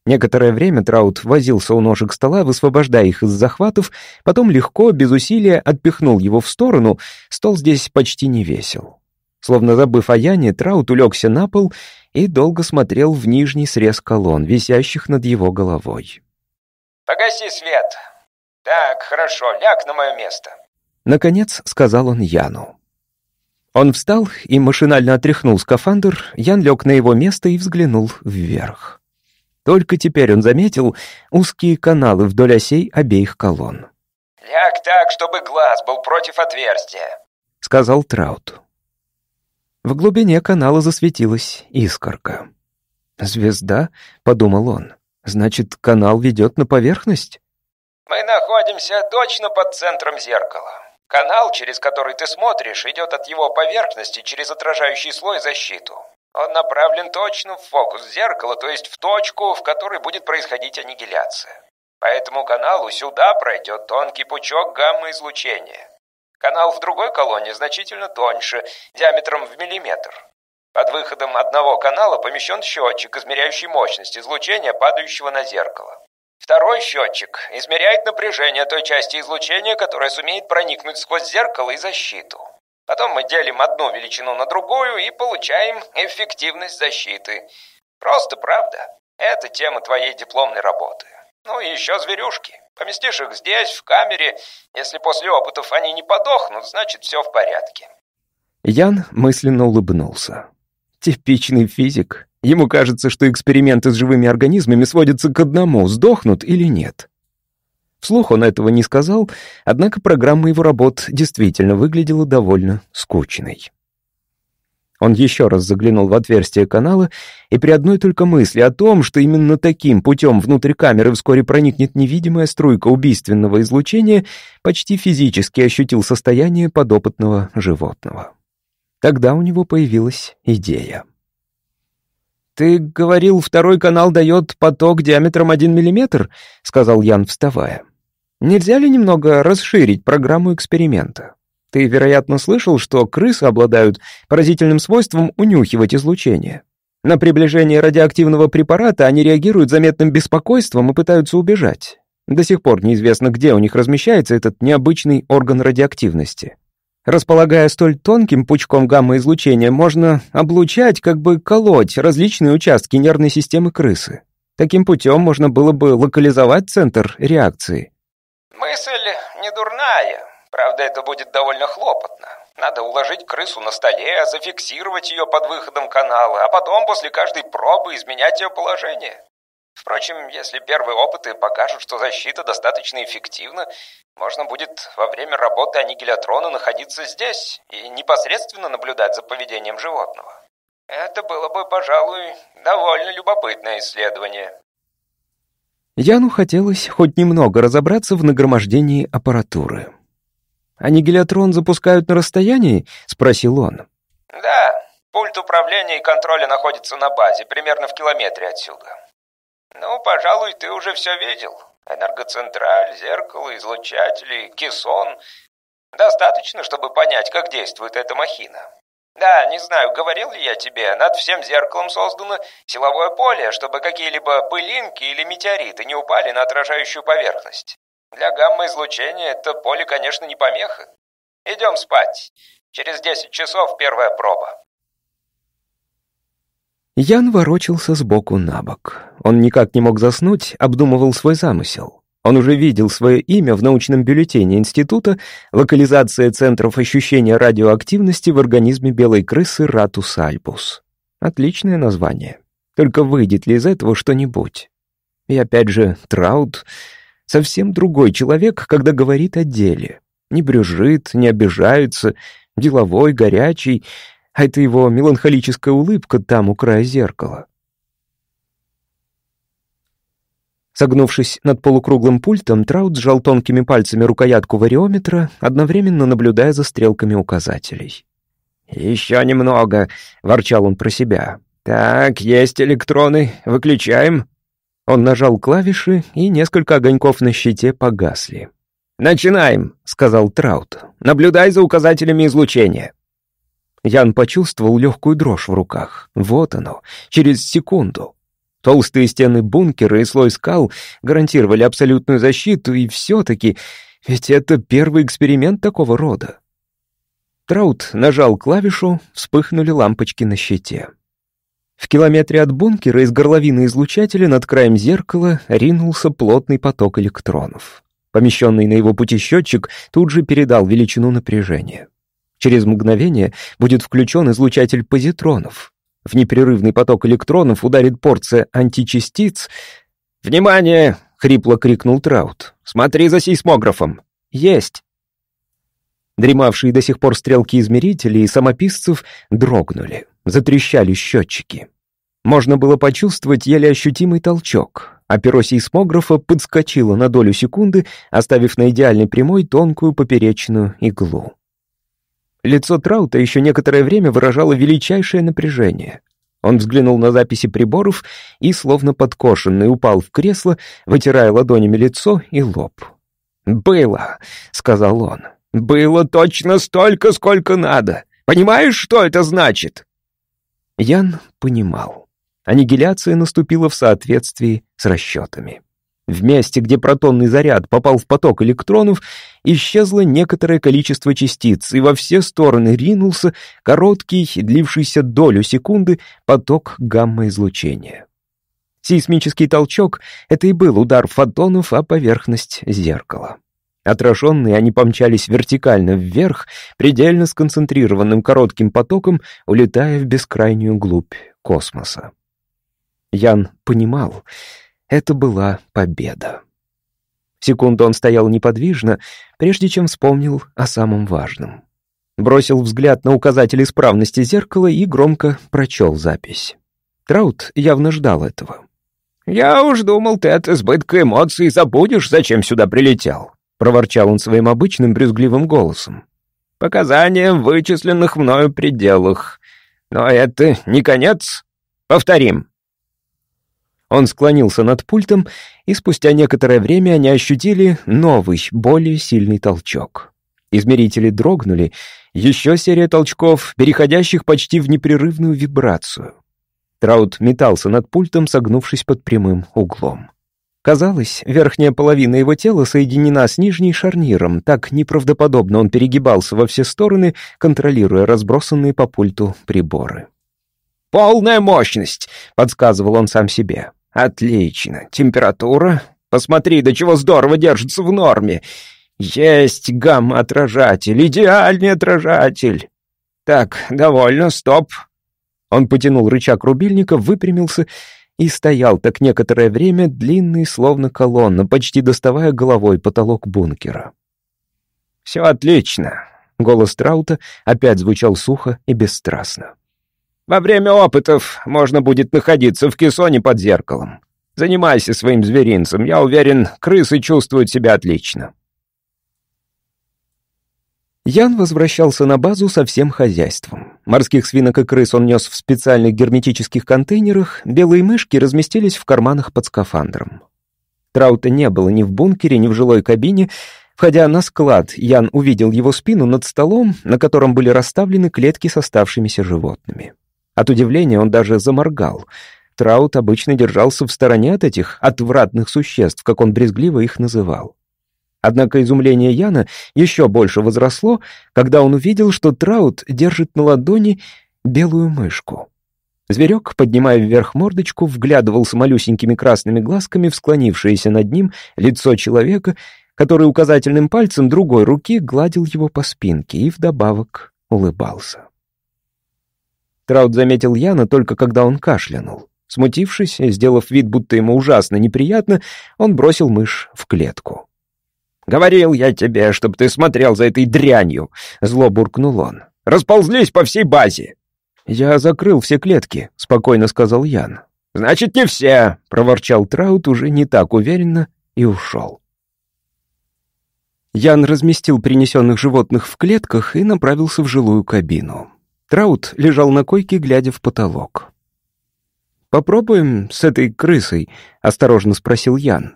Speaker 1: Некоторое время Траут возился у ножек стола, высвобождая их из захватов, потом легко, без усилия, отпихнул его в сторону, стол здесь почти не весил. Словно забыв о Яне, Траут улегся на пол и долго смотрел в нижний срез колонн, висящих над его головой.
Speaker 3: «Погаси свет. Так, хорошо, ляг на мое место».
Speaker 1: Наконец сказал он Яну. Он встал и машинально отряхнул скафандр, Ян лег на его место и взглянул вверх. Только теперь он заметил узкие каналы вдоль осей обеих колонн.
Speaker 3: «Ляг так, чтобы глаз был против отверстия», —
Speaker 1: сказал Траут. В глубине канала засветилась искорка. «Звезда?» — подумал он. «Значит, канал ведет на поверхность?»
Speaker 3: «Мы находимся точно под центром зеркала. Канал, через который ты смотришь, идет от его поверхности через отражающий слой защиту. Он направлен точно в фокус зеркала, то есть в точку, в которой будет происходить аннигиляция. По этому каналу сюда пройдет тонкий пучок гамма-излучения. Канал в другой колонне значительно тоньше, диаметром в миллиметр. Под выходом одного канала помещен счетчик, измеряющий мощность излучения, падающего на зеркало. Второй счетчик измеряет напряжение той части излучения, которая сумеет проникнуть сквозь зеркало и защиту. Потом мы делим одну величину на другую и получаем эффективность защиты. Просто правда. Это тема твоей дипломной работы. Ну и еще зверюшки. Поместишь их здесь, в камере. Если после опытов они не подохнут, значит все в порядке.
Speaker 1: Ян мысленно улыбнулся. Типичный физик. Ему кажется, что эксперименты с живыми организмами сводятся к одному, сдохнут или нет. Вслух он этого не сказал, однако программа его работ действительно выглядела довольно скучной. Он еще раз заглянул в отверстие канала, и при одной только мысли о том, что именно таким путем внутрь камеры вскоре проникнет невидимая струйка убийственного излучения, почти физически ощутил состояние подопытного животного. Тогда у него появилась идея. «Ты говорил, второй канал дает поток диаметром один миллиметр?» — сказал Ян, вставая. Нельзя ли немного расширить программу эксперимента? Ты, вероятно, слышал, что крысы обладают поразительным свойством унюхивать излучение. На приближение радиоактивного препарата они реагируют заметным беспокойством и пытаются убежать. До сих пор неизвестно, где у них размещается этот необычный орган радиоактивности. Располагая столь тонким пучком гамма-излучения, можно облучать, как бы колоть различные участки нервной системы крысы. Таким путем можно было бы локализовать центр реакции.
Speaker 3: Мысль не дурная. Правда, это будет довольно хлопотно. Надо уложить крысу на столе, зафиксировать ее под выходом канала, а потом после каждой пробы изменять ее положение. Впрочем, если первые опыты покажут, что защита достаточно эффективна, можно будет во время работы аннигилятрона находиться здесь и непосредственно наблюдать за поведением животного. Это было бы, пожалуй, довольно любопытное исследование.
Speaker 1: Яну хотелось хоть немного разобраться в нагромождении аппаратуры. «Аннигилятрон запускают на расстоянии?» — спросил он.
Speaker 3: «Да, пульт управления и контроля находится на базе, примерно в километре отсюда. Ну, пожалуй, ты уже все видел. Энергоцентраль, зеркало, излучатели, кессон. Достаточно, чтобы понять, как действует эта махина. Да, не знаю, говорил ли я тебе, над всем зеркалом создано силовое поле, чтобы какие-либо пылинки или метеориты не упали на отражающую поверхность. Для гамма-излучения это поле, конечно, не помеха. Идем спать. Через 10 часов первая проба.
Speaker 1: Ян ворочался сбоку на бок. Он никак не мог заснуть, обдумывал свой замысел. Он уже видел свое имя в научном бюллетене института «Локализация центров ощущения радиоактивности в организме белой крысы Ратус альбус». Отличное название. Только выйдет ли из этого что-нибудь? И опять же, Траут — совсем другой человек, когда говорит о деле. Не брюжит, не обижается, деловой, горячий, а это его меланхолическая улыбка там, у края зеркала. Согнувшись над полукруглым пультом, Траут сжал тонкими пальцами рукоятку вариометра, одновременно наблюдая за стрелками указателей. «Еще немного», — ворчал он про себя. «Так, есть электроны, выключаем». Он нажал клавиши, и несколько огоньков на щите погасли. «Начинаем», — сказал Траут. «Наблюдай за указателями излучения». Ян почувствовал легкую дрожь в руках. Вот оно, через секунду. Толстые стены бункера и слой скал гарантировали абсолютную защиту, и все-таки, ведь это первый эксперимент такого рода. Траут нажал клавишу, вспыхнули лампочки на щите. В километре от бункера из горловины излучателя над краем зеркала ринулся плотный поток электронов. Помещенный на его пути счетчик тут же передал величину напряжения. Через мгновение будет включен излучатель позитронов. В непрерывный поток электронов ударит порция античастиц. «Внимание!» — хрипло крикнул Траут. «Смотри за сейсмографом!» «Есть!» Дремавшие до сих пор стрелки измерителей и самописцев дрогнули, затрещали счетчики. Можно было почувствовать еле ощутимый толчок, а перо сейсмографа подскочило на долю секунды, оставив на идеальной прямой тонкую поперечную иглу. Лицо Траута еще некоторое время выражало величайшее напряжение. Он взглянул на записи приборов и, словно подкошенный, упал в кресло, вытирая ладонями лицо и лоб. «Было», — сказал он. «Было точно столько, сколько надо. Понимаешь, что это значит?» Ян понимал. Аннигиляция наступила в соответствии с расчетами. В месте, где протонный заряд попал в поток электронов, исчезло некоторое количество частиц, и во все стороны ринулся короткий, длившийся долю секунды, поток гамма-излучения. Сейсмический толчок — это и был удар фотонов о поверхность зеркала. Отраженные они помчались вертикально вверх, предельно сконцентрированным коротким потоком, улетая в бескрайнюю глубь космоса. Ян понимал — это была победа. Секунду он стоял неподвижно, прежде чем вспомнил о самом важном. Бросил взгляд на указатель исправности зеркала и громко прочел запись. Траут явно ждал этого. «Я уж думал, ты от избытка эмоций забудешь, зачем сюда прилетел», — проворчал он своим обычным брюзгливым голосом. «Показания в вычисленных мною пределах. Но это не конец. Повторим». Он склонился над пультом, и спустя некоторое время они ощутили новый, более сильный толчок. Измерители дрогнули, еще серия толчков, переходящих почти в непрерывную вибрацию. Траут метался над пультом, согнувшись под прямым углом. Казалось, верхняя половина его тела соединена с нижней шарниром, так неправдоподобно он перегибался во все стороны, контролируя разбросанные по пульту приборы. «Полная мощность!» — подсказывал он сам себе. Отлично. Температура? Посмотри, до чего здорово держится в норме. Есть гамма-отражатель, идеальный отражатель. Так, довольно, стоп. Он потянул рычаг рубильника, выпрямился и стоял так некоторое время, длинный, словно колонна, почти доставая головой потолок бункера. «Все отлично», — голос Траута опять звучал сухо и бесстрастно. Во время опытов можно будет находиться в кессоне под зеркалом. Занимайся своим зверинцем, я уверен, крысы чувствуют себя отлично». Ян возвращался на базу со всем хозяйством. Морских свинок и крыс он нес в специальных герметических контейнерах, белые мышки разместились в карманах под скафандром. Траута не было ни в бункере, ни в жилой кабине. Входя на склад, Ян увидел его спину над столом, на котором были расставлены клетки с оставшимися животными. От удивления он даже заморгал. Траут обычно держался в стороне от этих отвратных существ, как он брезгливо их называл. Однако изумление Яна еще больше возросло, когда он увидел, что Траут держит на ладони белую мышку. Зверек, поднимая вверх мордочку, вглядывался малюсенькими красными глазками в склонившееся над ним лицо человека, который указательным пальцем другой руки гладил его по спинке и вдобавок улыбался. Траут заметил Яна только когда он кашлянул. Смутившись, сделав вид, будто ему ужасно неприятно, он бросил мышь в клетку. «Говорил я тебе, чтобы ты смотрел за этой дрянью!» — зло буркнул он. «Расползлись по всей базе!» «Я закрыл все клетки», — спокойно сказал Ян. «Значит, не все!» — проворчал Траут уже не так уверенно и ушел. Ян разместил принесенных животных в клетках и направился в жилую кабину. Траут лежал на койке, глядя в потолок. «Попробуем с этой крысой?» — осторожно спросил Ян.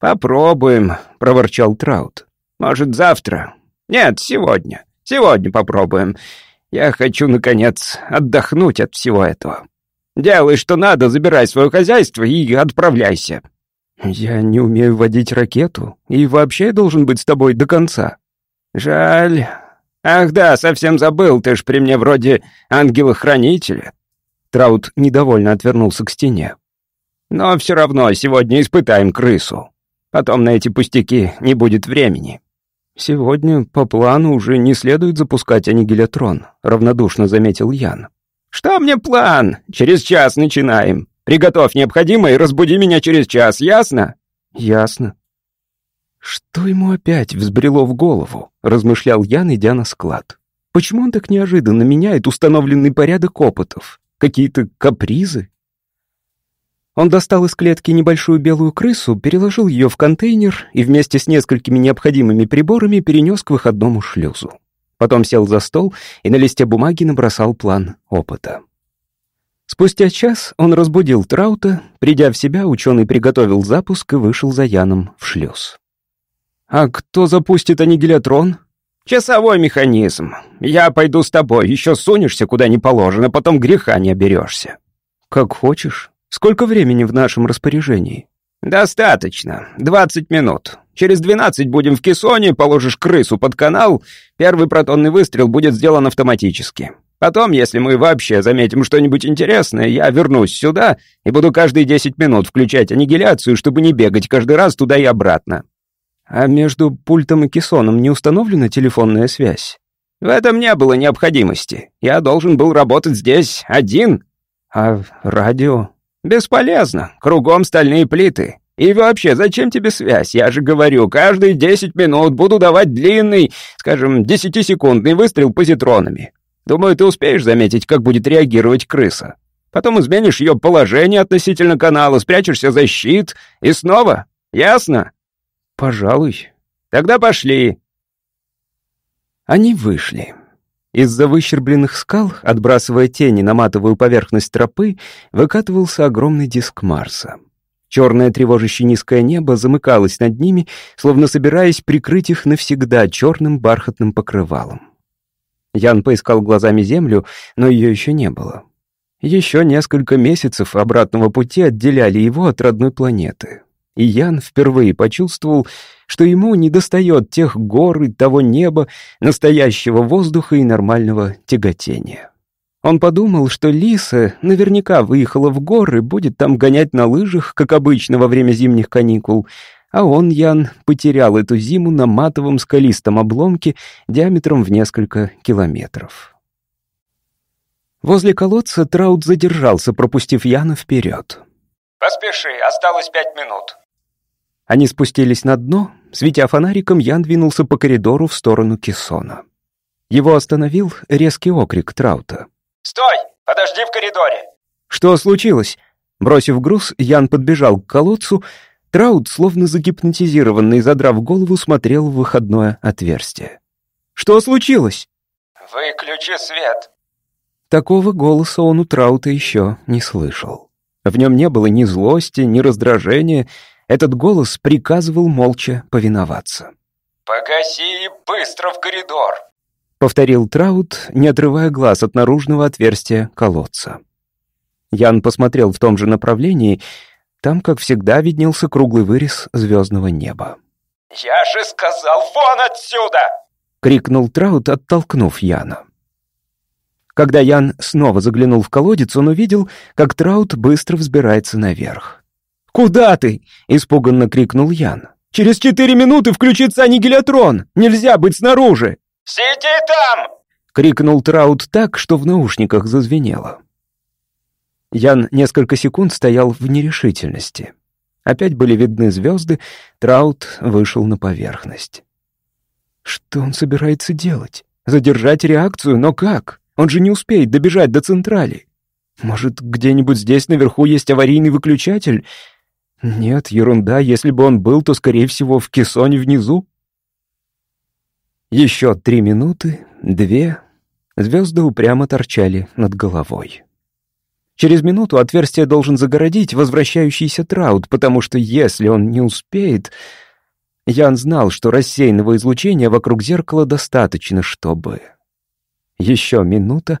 Speaker 1: «Попробуем», — проворчал Траут. «Может, завтра?» «Нет, сегодня. Сегодня попробуем. Я хочу, наконец, отдохнуть от всего этого. Делай, что надо, забирай свое хозяйство и отправляйся». «Я не умею водить ракету, и вообще должен быть с тобой до конца». «Жаль. Ах да, совсем забыл, ты ж при мне вроде ангела-хранителя». Траут недовольно отвернулся к стене. «Но все равно сегодня испытаем крысу. Потом на эти пустяки не будет времени». «Сегодня по плану уже не следует запускать аннигилятрон», — равнодушно заметил Ян. «Что мне план? Через час начинаем. Приготовь необходимое и разбуди меня через час, ясно?» «Ясно». «Что ему опять взбрело в голову?» — размышлял Ян, идя на склад. «Почему он так неожиданно меняет установленный порядок опытов? Какие-то капризы?» Он достал из клетки небольшую белую крысу, переложил ее в контейнер и вместе с несколькими необходимыми приборами перенес к выходному шлюзу. Потом сел за стол и на листе бумаги набросал план опыта. Спустя час он разбудил Траута, придя в себя, ученый приготовил запуск и вышел за Яном в шлюз. «А кто запустит аннигилятрон?» «Часовой механизм. Я пойду с тобой, еще сунешься куда не положено, потом греха не оберешься». «Как хочешь». Сколько времени в нашем распоряжении?» «Достаточно. Двадцать минут. Через двенадцать будем в кессоне, положишь крысу под канал, первый протонный выстрел будет сделан автоматически. Потом, если мы вообще заметим что-нибудь интересное, я вернусь сюда и буду каждые десять минут включать аннигиляцию, чтобы не бегать каждый раз туда и обратно». «А между пультом и кессоном не установлена телефонная связь?» «В этом не было необходимости. Я должен был работать здесь один». «А радио?» «Бесполезно. Кругом стальные плиты. И вообще, зачем тебе связь? Я же говорю, каждые десять минут буду давать длинный, скажем, десятисекундный выстрел позитронами. Думаю, ты успеешь заметить, как будет реагировать крыса. Потом изменишь ее положение относительно канала, спрячешься за щит и снова. Ясно?» «Пожалуй. Тогда пошли». Они вышли. Из-за выщербленных скал, отбрасывая тени на матовую поверхность тропы, выкатывался огромный диск Марса. Черное тревожащее низкое небо замыкалось над ними, словно собираясь прикрыть их навсегда черным бархатным покрывалом. Ян поискал глазами Землю, но ее еще не было. Еще несколько месяцев обратного пути отделяли его от родной планеты и Ян впервые почувствовал, что ему недостает тех гор и того неба, настоящего воздуха и нормального тяготения. Он подумал, что Лиса наверняка выехала в горы, будет там гонять на лыжах, как обычно во время зимних каникул, а он, Ян, потерял эту зиму на матовом скалистом обломке диаметром в несколько километров. Возле колодца Траут задержался, пропустив Яна вперед.
Speaker 3: «Поспеши, осталось пять минут».
Speaker 1: Они спустились на дно. Светя фонариком, Ян двинулся по коридору в сторону кессона. Его остановил резкий окрик Траута.
Speaker 3: «Стой! Подожди в коридоре!»
Speaker 1: «Что случилось?» Бросив груз, Ян подбежал к колодцу. Траут, словно загипнотизированный, задрав голову, смотрел в выходное отверстие. «Что случилось?»
Speaker 3: «Выключи свет!»
Speaker 1: Такого голоса он у Траута еще не слышал. В нем не было ни злости, ни раздражения, этот голос приказывал молча повиноваться.
Speaker 3: «Погаси и быстро в коридор!»
Speaker 1: — повторил Траут, не отрывая глаз от наружного отверстия колодца. Ян посмотрел в том же направлении. Там, как всегда, виднелся круглый вырез звездного неба.
Speaker 3: «Я же сказал, вон отсюда!»
Speaker 1: — крикнул Траут, оттолкнув Яна. Когда Ян снова заглянул в колодец, он увидел, как Траут быстро взбирается наверх. «Куда ты?» — испуганно крикнул Ян. «Через четыре минуты включится аннигилятрон! Нельзя быть снаружи!»
Speaker 3: «Сиди там!»
Speaker 1: — крикнул Траут так, что в наушниках зазвенело. Ян несколько секунд стоял в нерешительности. Опять были видны звезды, Траут вышел на поверхность. Что он собирается делать? Задержать реакцию, но как? Он же не успеет добежать до централи. Может, где-нибудь здесь наверху есть аварийный выключатель? Нет, ерунда. Если бы он был, то, скорее всего, в кессоне внизу. Еще три минуты, две. Звезды упрямо торчали над головой. Через минуту отверстие должен загородить возвращающийся Траут, потому что если он не успеет... Ян знал, что рассеянного излучения вокруг зеркала достаточно, чтобы... Еще минута.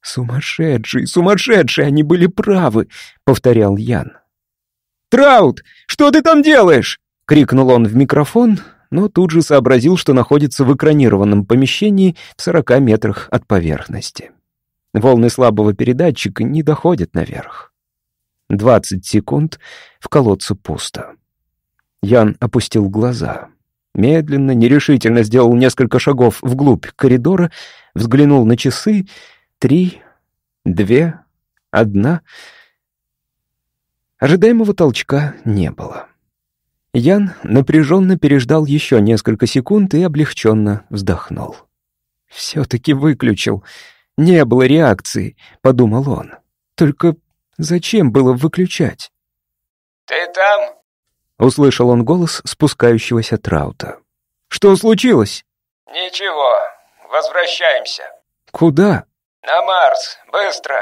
Speaker 1: «Сумасшедший, сумасшедший, они были правы», — повторял Ян. «Траут, что ты там делаешь?» — крикнул он в микрофон, но тут же сообразил, что находится в экранированном помещении в сорока метрах от поверхности. Волны слабого передатчика не доходят наверх. Двадцать секунд, в колодце пусто. Ян опустил глаза. Медленно, нерешительно сделал несколько шагов вглубь коридора, взглянул на часы. Три, две, одна. Ожидаемого толчка не было. Ян напряженно переждал еще несколько секунд и облегченно вздохнул. «Все-таки выключил. Не было реакции», — подумал он. «Только зачем было выключать?»
Speaker 3: «Ты там?»
Speaker 1: — услышал он голос спускающегося Траута. «Что случилось?»
Speaker 3: «Ничего, возвращаемся».
Speaker 1: «Куда?»
Speaker 3: «На Марс, быстро».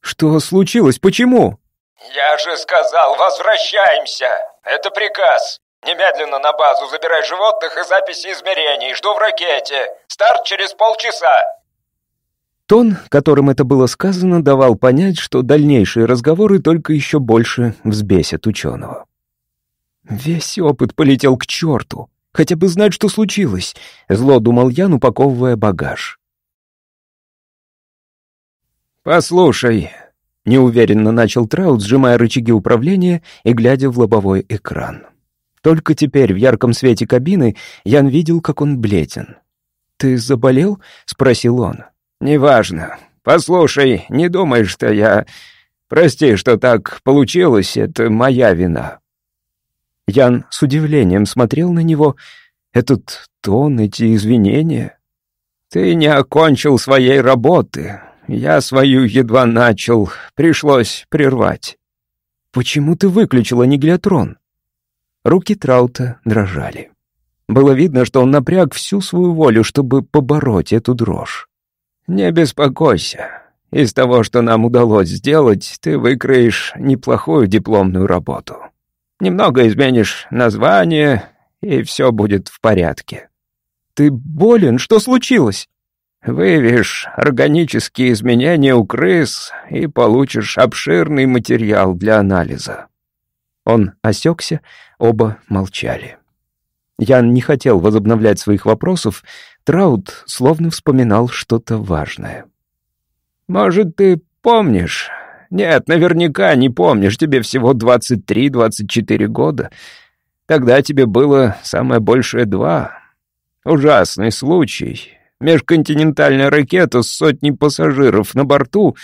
Speaker 1: «Что случилось? Почему?»
Speaker 3: «Я же сказал, возвращаемся! Это приказ! Немедленно на базу забирай животных и записи измерений, жду в ракете! Старт через полчаса!»
Speaker 1: Тон, которым это было сказано, давал понять, что дальнейшие разговоры только еще больше взбесят ученого. Весь опыт полетел к черту. Хотя бы знать, что случилось. Зло думал Ян, упаковывая багаж. «Послушай», — неуверенно начал Траут, сжимая рычаги управления и глядя в лобовой экран. Только теперь в ярком свете кабины Ян видел, как он бледен. «Ты заболел?» — спросил он. «Неважно. Послушай, не думай, что я... Прости, что так получилось, это моя вина». Ян с удивлением смотрел на него. Этот тон, эти извинения. «Ты не окончил своей работы. Я свою едва начал. Пришлось прервать». «Почему ты выключил аннигилятрон?» Руки Траута дрожали. Было видно, что он напряг всю свою волю, чтобы побороть эту дрожь. «Не беспокойся. Из того, что нам удалось сделать, ты выкроешь неплохую дипломную работу. Немного изменишь название, и все будет в порядке. Ты болен? Что случилось? Выявишь органические изменения у крыс и получишь обширный материал для анализа. Он осекся, оба молчали. Ян не хотел возобновлять своих вопросов, Траут словно вспоминал что-то важное. «Может, ты помнишь, нет, наверняка не помнишь, тебе всего 23-24 года. Тогда тебе было самое большее два. Ужасный случай. Межконтинентальная ракета с сотней пассажиров на борту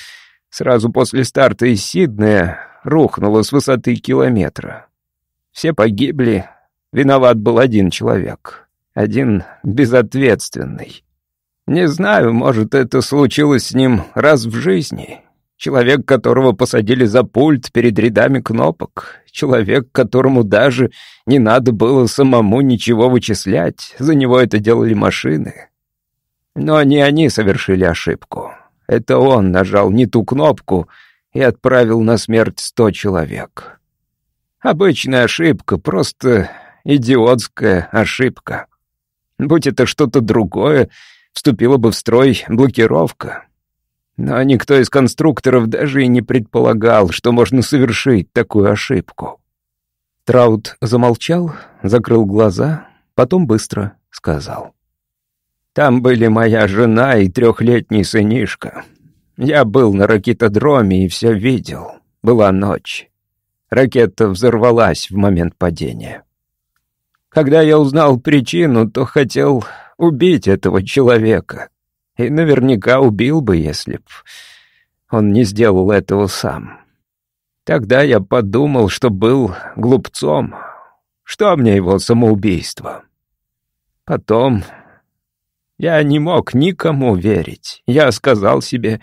Speaker 1: сразу после старта из Сиднея рухнула с высоты километра. Все погибли. Виноват был один человек. Один безответственный. Не знаю, может, это случилось с ним раз в жизни. Человек, которого посадили за пульт перед рядами кнопок. Человек, которому даже не надо было самому ничего вычислять. За него это делали машины. Но не они совершили ошибку. Это он нажал не ту кнопку и отправил на смерть сто человек. Обычная ошибка, просто идиотская ошибка. Будь это что-то другое, вступила бы в строй блокировка. Но никто из конструкторов даже и не предполагал, что можно совершить такую ошибку. Траут замолчал, закрыл глаза. Потом быстро сказал.
Speaker 3: «Там были моя жена и трехлетний сынишка. Я был на ракетодроме и все видел. Была ночь. Ракета взорвалась в момент падения. Когда я узнал причину, то хотел убить этого человека. И наверняка убил бы, если б он не сделал этого сам. Тогда я подумал, что был глупцом. Что мне его самоубийство? Потом я не мог никому верить. Я сказал себе,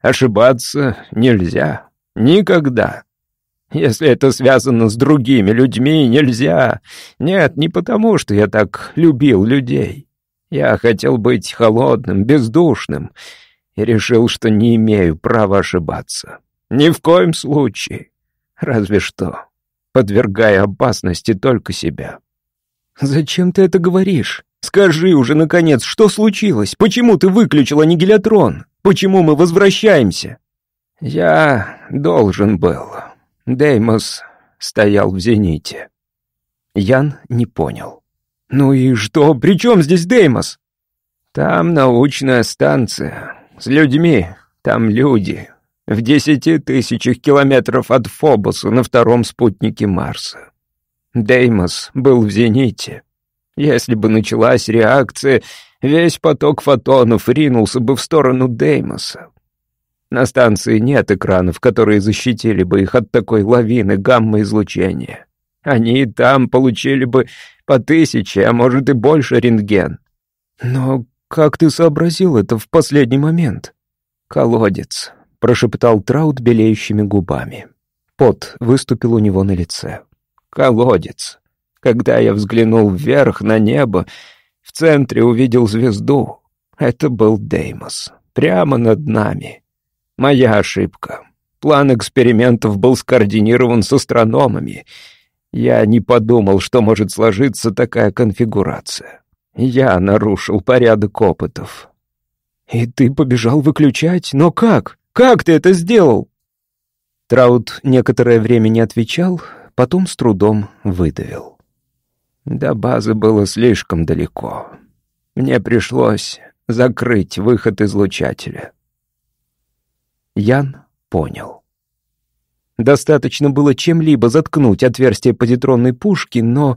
Speaker 3: ошибаться нельзя. Никогда. Если это связано с другими людьми, нельзя. Нет, не потому, что я так любил людей. Я хотел быть холодным, бездушным и решил, что не имею права ошибаться. Ни в коем случае. Разве что, подвергая опасности только себя.
Speaker 1: «Зачем ты это говоришь? Скажи уже, наконец, что случилось? Почему ты выключил аннигилятрон? Почему мы возвращаемся?»
Speaker 3: «Я должен был. Деймос стоял в зените».
Speaker 1: Ян не понял. «Ну и что? При чем здесь Деймос?»
Speaker 3: «Там научная станция. С людьми. Там люди. В десяти тысячах километров от Фобоса на втором спутнике Марса. Деймос был в зените. Если бы началась реакция, весь поток фотонов ринулся бы в сторону Деймоса. На станции нет экранов, которые защитили бы их от такой лавины гамма-излучения. Они и там получили бы по тысяче, а может и больше рентген.
Speaker 1: Но как ты сообразил это в последний момент?
Speaker 3: Колодец,
Speaker 1: прошептал Траут белеющими губами. Пот выступил у него на лице.
Speaker 3: Колодец. Когда я взглянул вверх на небо, в центре увидел звезду. Это был Деймос. Прямо над нами. Моя ошибка. План экспериментов был скоординирован с астрономами. Я не подумал, что может сложиться такая конфигурация. Я нарушил порядок опытов.
Speaker 1: «И ты побежал выключать? Но как? Как ты это сделал?» Траут некоторое время не отвечал, потом с трудом выдавил.
Speaker 3: До базы было слишком далеко. Мне пришлось закрыть выход излучателя.
Speaker 1: Ян понял. Достаточно было чем-либо заткнуть отверстие позитронной пушки, но...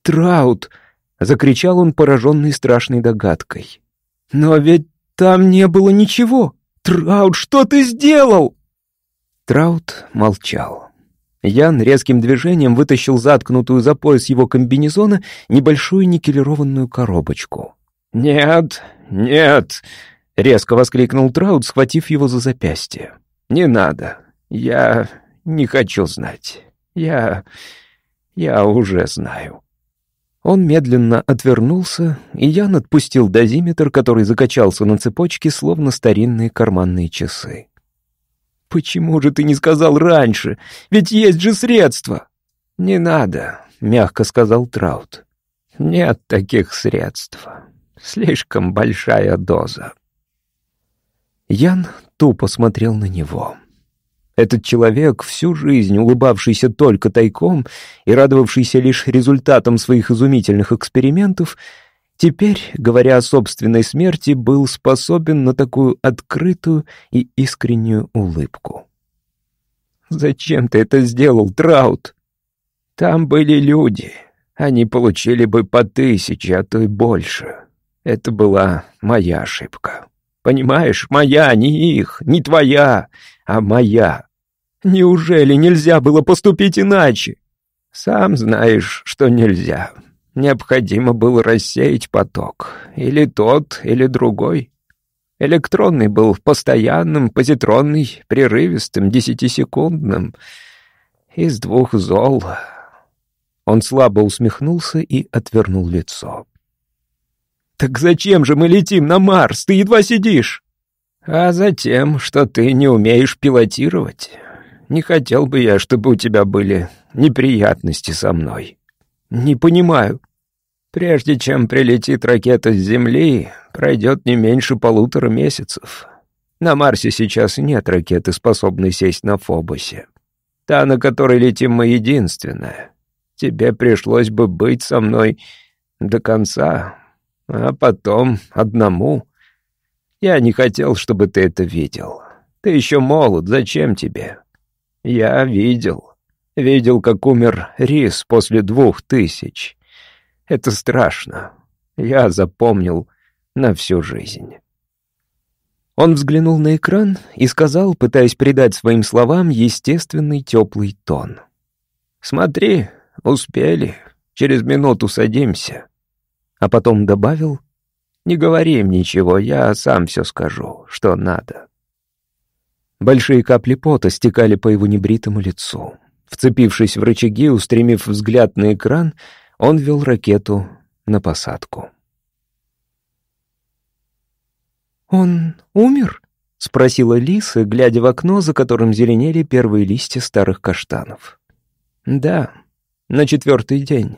Speaker 1: «Траут!» — закричал он, пораженный страшной догадкой. «Но ведь там не было ничего! Траут, что ты сделал?» Траут молчал. Ян резким движением вытащил заткнутую за пояс его комбинезона небольшую никелированную коробочку.
Speaker 3: «Нет, нет!» Резко воскликнул Траут, схватив его за запястье. «Не надо. Я не хочу знать. Я... я уже знаю».
Speaker 1: Он медленно отвернулся, и Ян отпустил дозиметр, который закачался на цепочке, словно старинные карманные часы. «Почему же ты не сказал раньше? Ведь есть же средства!»
Speaker 3: «Не надо», — мягко сказал Траут. «Нет таких средств. Слишком большая доза».
Speaker 1: Ян тупо смотрел на него. Этот человек, всю жизнь улыбавшийся только тайком и радовавшийся лишь результатам своих изумительных экспериментов, теперь, говоря о собственной смерти, был способен на такую открытую и искреннюю улыбку. «Зачем ты это сделал, Траут?» «Там были люди. Они получили бы по тысяче, а то и больше. Это была моя ошибка». Понимаешь, моя, не их, не твоя, а моя. Неужели нельзя было поступить иначе? Сам знаешь, что нельзя. Необходимо было рассеять поток. Или тот, или другой. Электронный был постоянным, позитронный — прерывистым, десятисекундным. Из двух зол. Он слабо усмехнулся и отвернул лицо. «Так зачем же мы летим на Марс? Ты едва сидишь!» «А затем, что ты не умеешь пилотировать. Не хотел бы я, чтобы у тебя были неприятности со мной». «Не понимаю». «Прежде чем прилетит ракета с Земли, пройдет не меньше полутора месяцев. На Марсе сейчас нет ракеты, способной сесть на Фобосе. Та, на которой летим мы, единственная. Тебе пришлось бы быть со мной
Speaker 2: До конца, а потом одному. Я не хотел, чтобы ты это видел. Ты еще молод, зачем тебе? Я видел. Видел, как умер Рис после двух тысяч. Это страшно. Я запомнил на всю жизнь.
Speaker 1: Он взглянул на экран и сказал, пытаясь придать своим словам естественный теплый тон.
Speaker 2: «Смотри, успели. Через минуту садимся».
Speaker 1: А потом добавил,
Speaker 2: «Не говори им ничего, я сам все скажу, что надо».
Speaker 1: Большие капли пота стекали по его небритому лицу. Вцепившись в рычаги, устремив взгляд на экран, он вел ракету на посадку. «Он умер?» — спросила Лиса, глядя в окно, за которым зеленели первые листья старых каштанов. «Да, на четвертый день.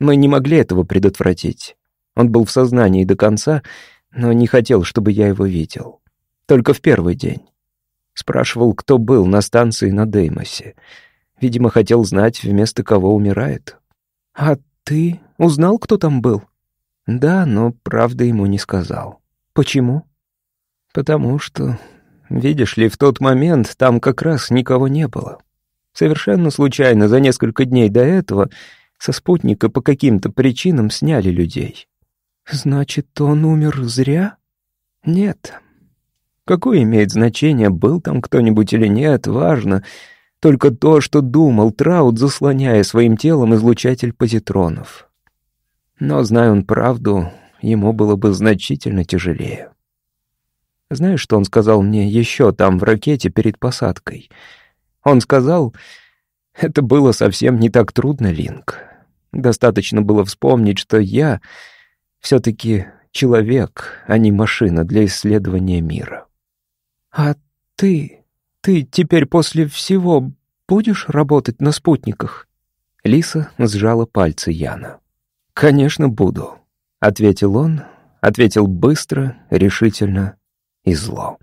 Speaker 1: Мы не могли этого предотвратить. Он был в сознании до конца, но не хотел, чтобы я его видел. Только в первый день. Спрашивал, кто был на станции на Деймосе. Видимо, хотел знать, вместо кого умирает. «А ты узнал, кто там был?» «Да, но правда ему не сказал. Почему?» «Потому что, видишь ли, в тот момент там как раз никого не было. Совершенно случайно, за несколько дней до этого, со спутника по каким-то причинам сняли людей». «Значит, он умер зря?» «Нет. Какое имеет значение, был там кто-нибудь или нет, важно. Только то, что думал Траут, заслоняя своим телом излучатель позитронов. Но, зная он правду, ему было бы значительно тяжелее. Знаешь, что он сказал мне еще там, в ракете, перед посадкой? Он сказал, это было совсем не так трудно, Линк. Достаточно было вспомнить, что я все-таки человек, а не машина для исследования мира. «А ты? Ты теперь после всего будешь работать на спутниках?» Лиса сжала пальцы Яна. «Конечно, буду», — ответил он, ответил быстро, решительно и зло.